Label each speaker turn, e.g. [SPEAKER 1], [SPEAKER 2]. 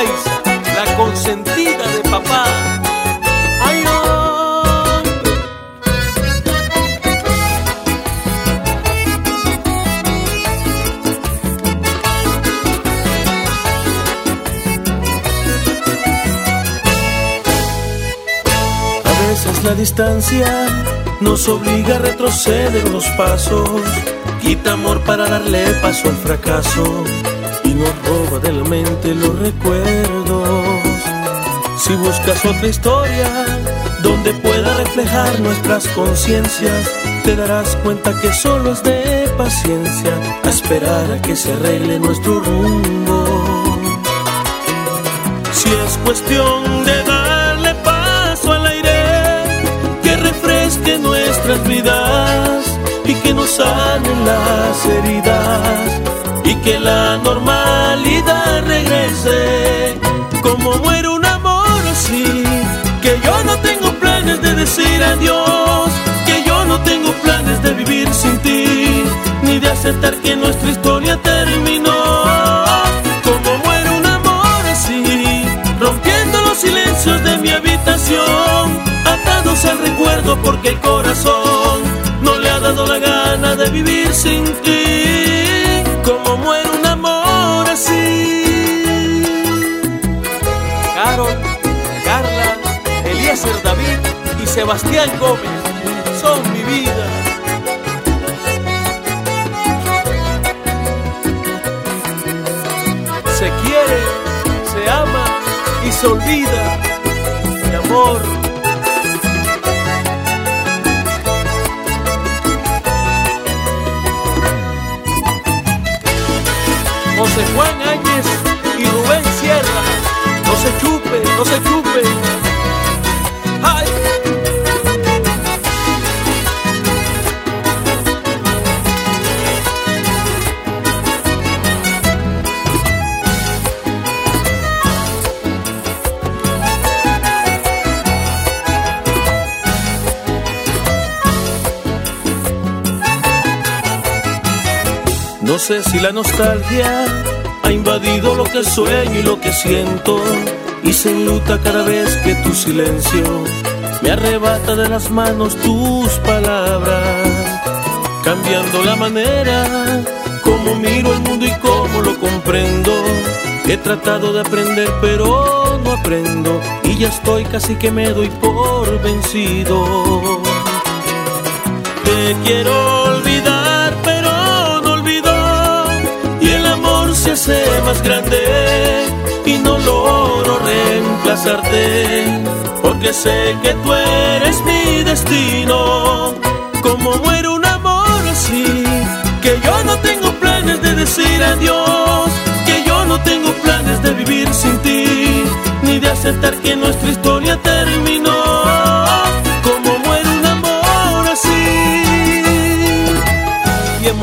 [SPEAKER 1] La consentida de papá. Ay, hombre.
[SPEAKER 2] A veces la distancia nos obliga a retroceder unos pasos, quita amor para darle paso al fracaso y nos roba de la mente los recuerdos. Si buscas otra historia donde pueda reflejar nuestras conciencias, te darás cuenta que solo es de paciencia a esperar a que se arregle nuestro rumbo. Si es cuestión de darle paso al aire que refresque nuestras vidas y que nos sanen las heridas y que la normalidad regrese como muere un amor así que yo no tengo planes de decir adiós que yo no tengo planes de vivir sin ti ni de aceptar que nuestra historia terminó. Como muere un amor así rompiendo los silencios de mi habitación atados al recuerdo porque el corazón no le ha dado la gana de vivir sin ti
[SPEAKER 1] Sebastián Gómez son mi vida. Se quiere, se ama y se olvida. Mi amor. José Juan Áñez y Rubén Sierra. No se chupe, no se chupe.
[SPEAKER 2] No sé si la nostalgia ha invadido lo que sueño y lo que siento y se enluta cada vez que tu silencio me arrebata de las manos tus palabras, cambiando la manera como miro el mundo y cómo lo comprendo. He tratado de aprender pero no aprendo y ya estoy casi que me doy por vencido. Te quiero olvidar, más grande y no logro reemplazarte, porque sé que tú eres mi destino. Como muere un amor así, que yo no tengo planes de decir adiós, que yo no tengo planes de vivir sin ti, ni de aceptar que nuestra historia terminó. Como muere un amor así, y en